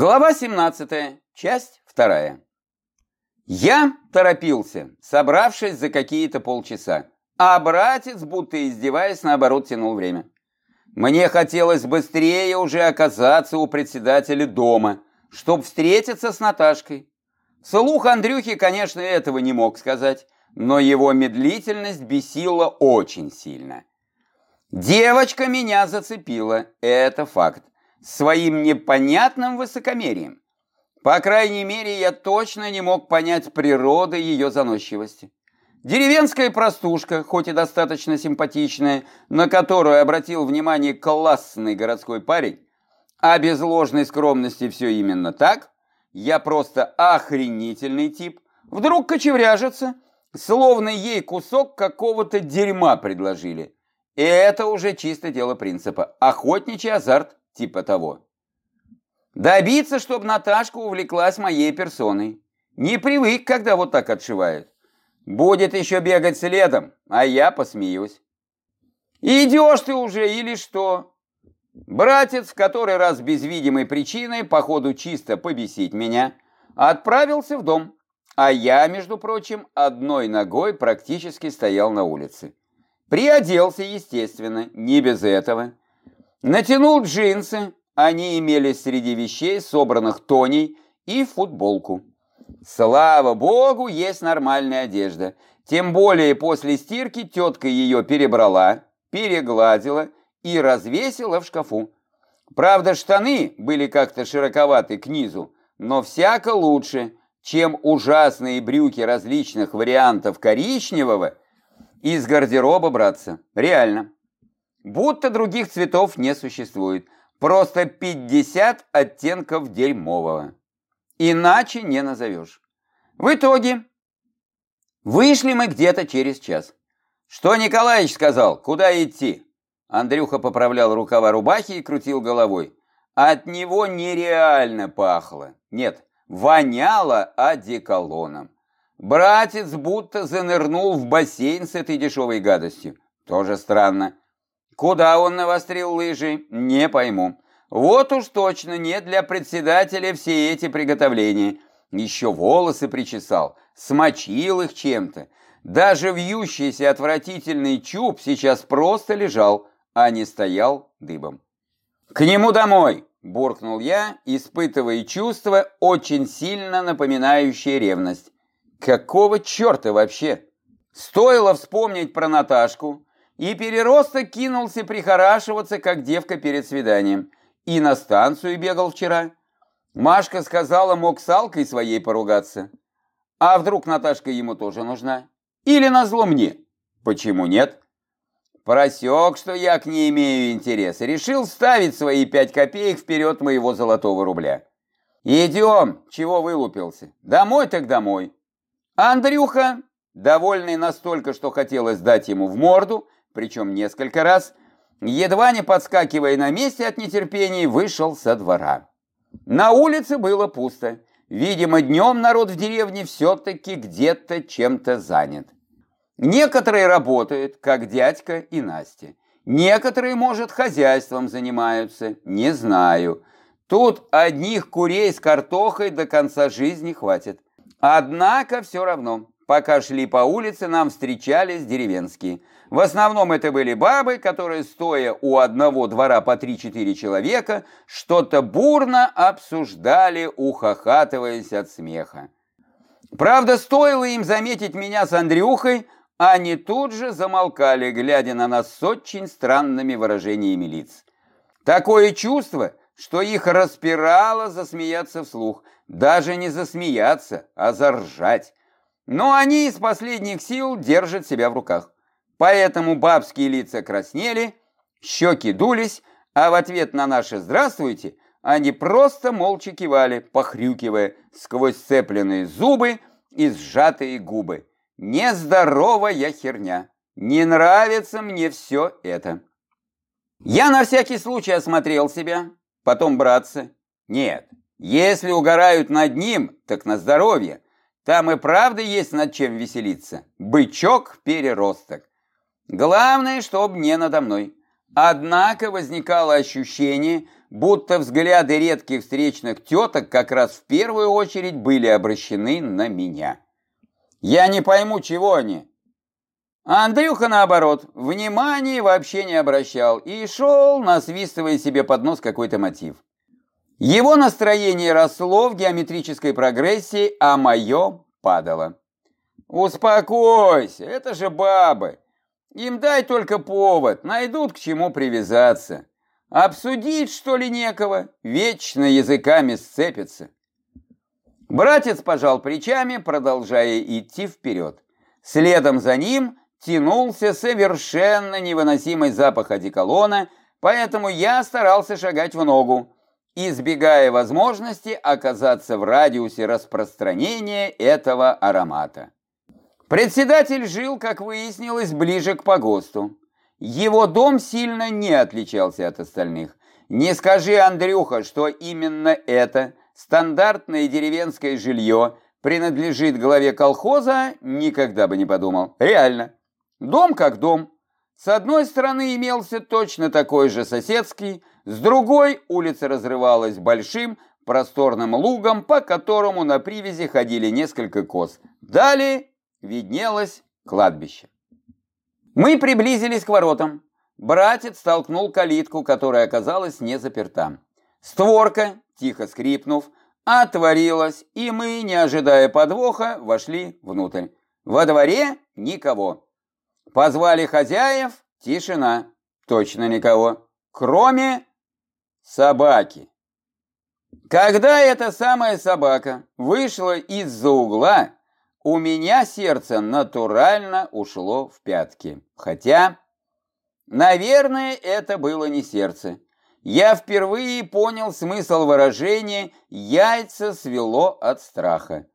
Глава 17, часть 2. Я торопился, собравшись за какие-то полчаса, а братец, будто издеваясь, наоборот тянул время. Мне хотелось быстрее уже оказаться у председателя дома, чтобы встретиться с Наташкой. Слух Андрюхи, конечно, этого не мог сказать, но его медлительность бесила очень сильно. Девочка меня зацепила, это факт своим непонятным высокомерием. По крайней мере, я точно не мог понять природы ее заносчивости. Деревенская простушка, хоть и достаточно симпатичная, на которую обратил внимание классный городской парень, а без ложной скромности все именно так, я просто охренительный тип, вдруг кочевряжется, словно ей кусок какого-то дерьма предложили. И это уже чисто дело принципа. Охотничий азарт типа того. Добиться, чтобы Наташка увлеклась моей персоной. Не привык, когда вот так отшивают. Будет еще бегать следом, а я посмеюсь. Идешь ты уже или что? Братец, в который раз без видимой причины, походу чисто побесить меня, отправился в дом. А я, между прочим, одной ногой практически стоял на улице. Приоделся, естественно, не без этого. Натянул джинсы, они имелись среди вещей, собранных Тоней, и футболку. Слава богу, есть нормальная одежда. Тем более после стирки тетка ее перебрала, перегладила и развесила в шкафу. Правда, штаны были как-то широковаты к низу, но всяко лучше, чем ужасные брюки различных вариантов коричневого из гардероба браться. Реально. Будто других цветов не существует. Просто 50 оттенков дерьмового. Иначе не назовешь. В итоге вышли мы где-то через час. Что Николаевич сказал? Куда идти? Андрюха поправлял рукава рубахи и крутил головой. От него нереально пахло. Нет, воняло одеколоном. Братец будто занырнул в бассейн с этой дешевой гадостью. Тоже странно. Куда он навострил лыжи, не пойму. Вот уж точно не для председателя все эти приготовления. Еще волосы причесал, смочил их чем-то. Даже вьющийся отвратительный чуб сейчас просто лежал, а не стоял дыбом. «К нему домой!» – буркнул я, испытывая чувство, очень сильно напоминающее ревность. «Какого черта вообще?» Стоило вспомнить про Наташку, и переросток кинулся прихорашиваться, как девка перед свиданием. И на станцию бегал вчера. Машка сказала, мог с Алкой своей поругаться. А вдруг Наташка ему тоже нужна? Или назло мне? Почему нет? Просек, что я к ней имею интерес, решил ставить свои пять копеек вперед моего золотого рубля. Идем, чего вылупился? Домой так домой. Андрюха, довольный настолько, что хотелось дать ему в морду, причем несколько раз, едва не подскакивая на месте от нетерпения, вышел со двора. На улице было пусто. Видимо, днем народ в деревне все-таки где-то чем-то занят. Некоторые работают, как дядька и Настя. Некоторые, может, хозяйством занимаются, не знаю. Тут одних курей с картохой до конца жизни хватит. Однако все равно, пока шли по улице, нам встречались деревенские – в основном это были бабы, которые, стоя у одного двора по 3-4 человека, что-то бурно обсуждали, ухахатываясь от смеха. Правда, стоило им заметить меня с Андрюхой, они тут же замолкали, глядя на нас с очень странными выражениями лиц. Такое чувство, что их распирало засмеяться вслух, даже не засмеяться, а заржать. Но они из последних сил держат себя в руках. Поэтому бабские лица краснели, щеки дулись, а в ответ на наше «здравствуйте» они просто молча кивали, похрюкивая сквозь сцепленные зубы и сжатые губы. Нездоровая херня. Не нравится мне все это. Я на всякий случай осмотрел себя, потом братца. Нет, если угорают над ним, так на здоровье. Там и правда есть над чем веселиться. Бычок-переросток. Главное, чтоб не надо мной. Однако возникало ощущение, будто взгляды редких встречных теток как раз в первую очередь были обращены на меня. Я не пойму, чего они. Андрюха, наоборот, внимания вообще не обращал и шел, насвистывая себе под нос какой-то мотив. Его настроение росло в геометрической прогрессии, а мое падало. «Успокойся, это же бабы. Им дай только повод, найдут к чему привязаться. Обсудить, что ли, некого, вечно языками сцепятся». Братец пожал плечами, продолжая идти вперед. Следом за ним тянулся совершенно невыносимый запах одеколона, поэтому я старался шагать в ногу, избегая возможности оказаться в радиусе распространения этого аромата. Председатель жил, как выяснилось, ближе к погосту. Его дом сильно не отличался от остальных. Не скажи, Андрюха, что именно это стандартное деревенское жилье принадлежит главе колхоза, никогда бы не подумал. Реально. Дом как дом. С одной стороны имелся точно такой же соседский, с другой улица разрывалась большим просторным лугом, по которому на привязи ходили несколько коз. Далее виднелось кладбище. Мы приблизились к воротам. Братец толкнул калитку, которая оказалась не заперта. Створка, тихо скрипнув, отворилась, и мы, не ожидая подвоха, вошли внутрь. Во дворе никого. Позвали хозяев, тишина, точно никого, кроме собаки. Когда эта самая собака вышла из-за угла, у меня сердце натурально ушло в пятки. Хотя, наверное, это было не сердце. Я впервые понял смысл выражения «яйца свело от страха».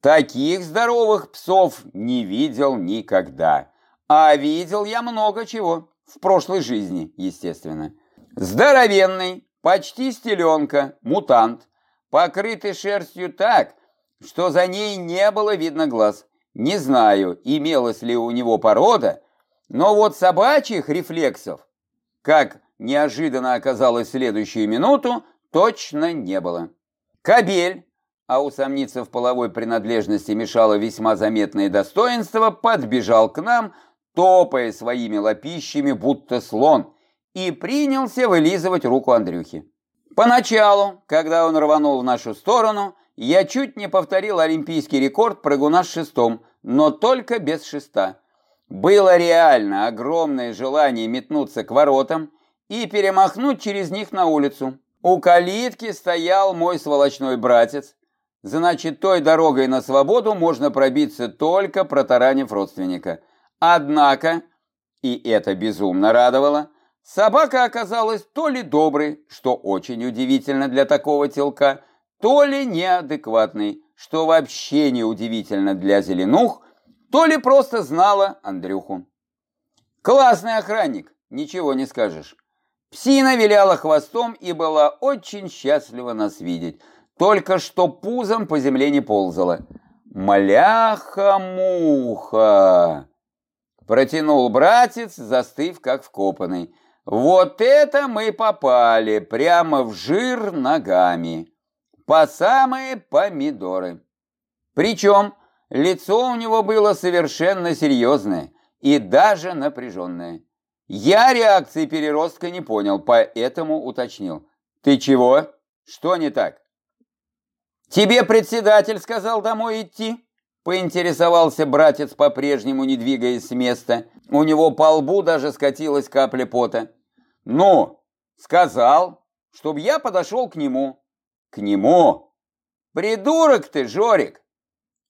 Таких здоровых псов не видел никогда. А видел я много чего. В прошлой жизни, естественно. Здоровенный, почти стеленка, мутант, покрытый шерстью так, что за ней не было видно глаз. Не знаю, имелась ли у него порода, но вот собачьих рефлексов, как неожиданно оказалось следующую минуту, точно не было. Кабель, а усомниться в половой принадлежности мешало весьма заметное достоинство, подбежал к нам, топая своими лапищами, будто слон, и принялся вылизывать руку Андрюхи. Поначалу, когда он рванул в нашу сторону, я чуть не повторил олимпийский рекорд прыгуна с шестом, но только без шеста. Было реально огромное желание метнуться к воротам и перемахнуть через них на улицу. У калитки стоял мой сволочной братец. Значит, той дорогой на свободу можно пробиться только протаранив родственника. Однако, и это безумно радовало, Собака оказалась то ли доброй, что очень удивительно для такого телка, то ли неадекватной, что вообще неудивительно для зеленух, то ли просто знала Андрюху. Классный охранник, ничего не скажешь. Псина виляла хвостом и была очень счастлива нас видеть, только что пузом по земле не ползала. «Маляха-муха!» Протянул братец, застыв как вкопанный. Вот это мы попали прямо в жир ногами. По самые помидоры. Причем лицо у него было совершенно серьезное и даже напряженное. Я реакции переростка не понял, поэтому уточнил. Ты чего? Что не так? Тебе председатель сказал домой идти? Поинтересовался братец, по-прежнему не двигаясь с места. У него по лбу даже скатилась капля пота. «Ну, сказал, чтоб я подошел к нему». «К нему?» «Придурок ты, Жорик!»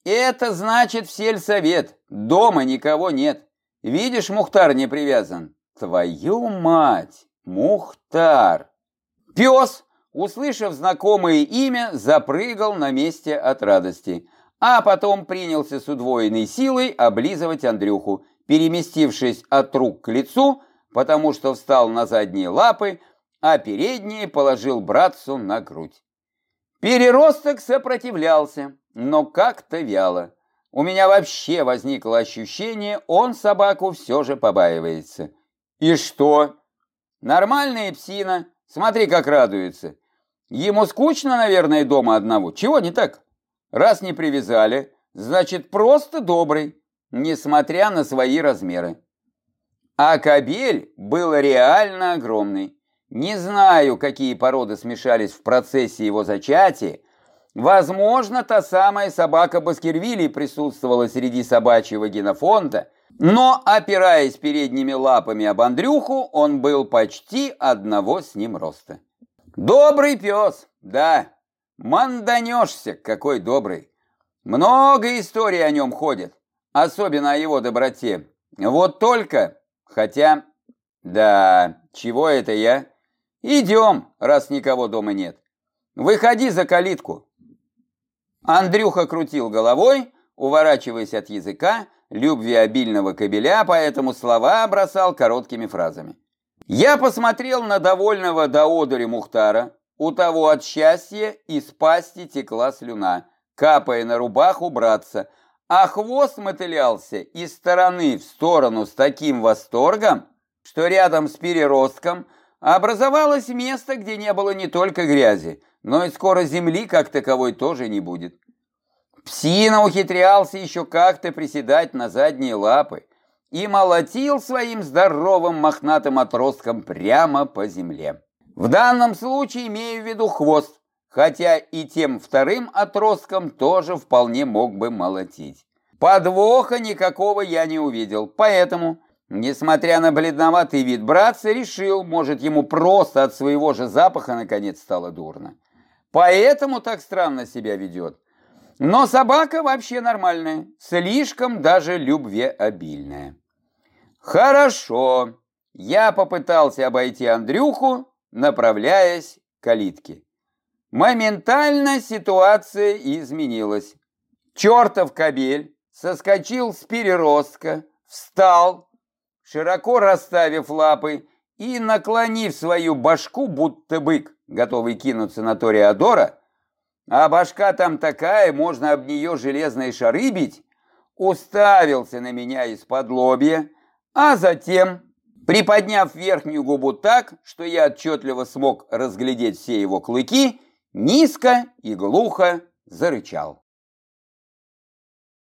«Это значит в сельсовет. Дома никого нет. Видишь, Мухтар не привязан». «Твою мать! Мухтар!» Пес, услышав знакомое имя, запрыгал на месте от радости а потом принялся с удвоенной силой облизывать Андрюху, переместившись от рук к лицу, потому что встал на задние лапы, а передние положил братцу на грудь. Переросток сопротивлялся, но как-то вяло. У меня вообще возникло ощущение, он собаку все же побаивается. И что? Нормальная псина, Смотри, как радуется. Ему скучно, наверное, дома одного. Чего не так? Раз не привязали, значит, просто добрый, несмотря на свои размеры. А кобель был реально огромный. Не знаю, какие породы смешались в процессе его зачатия. Возможно, та самая собака Баскервилей присутствовала среди собачьего генофонда, но, опираясь передними лапами об Андрюху, он был почти одного с ним роста. Добрый пес, да, манданешься, какой добрый. Много историй о нем ходит, особенно о его доброте. Вот только, хотя, да, чего это я? Идем, раз никого дома нет. Выходи за калитку. Андрюха крутил головой, уворачиваясь от языка, любви обильного кобеля, поэтому слова бросал короткими фразами. Я посмотрел на довольного до одури Мухтара, у того от счастья из пасти текла слюна, капая на рубаху братца, а хвост мотылялся из стороны в сторону с таким восторгом, что рядом с переростком образовалось место, где не было не только грязи, но и скоро земли как таковой тоже не будет. Псина ухитрялся еще как-то приседать на задние лапы и молотил своим здоровым мохнатым отростком прямо по земле. В данном случае имею в виду хвост, хотя и тем вторым отростком тоже вполне мог бы молотить. Подвоха никакого я не увидел, поэтому Несмотря на бледноватый вид братца, решил, может, ему просто от своего же запаха наконец стало дурно. Поэтому так странно себя ведет. Но собака вообще нормальная, слишком даже любвеобильная. Хорошо. Я попытался обойти Андрюху, направляясь к калитке. Моментально ситуация изменилась. Чертов кобель соскочил с переростка, встал, широко расставив лапы и наклонив свою башку, будто бык, готовый кинуться на Тореадора, а башка там такая, можно об нее железные шары бить, уставился на меня из-под лобья, а затем, приподняв верхнюю губу так, что я отчетливо смог разглядеть все его клыки, низко и глухо зарычал.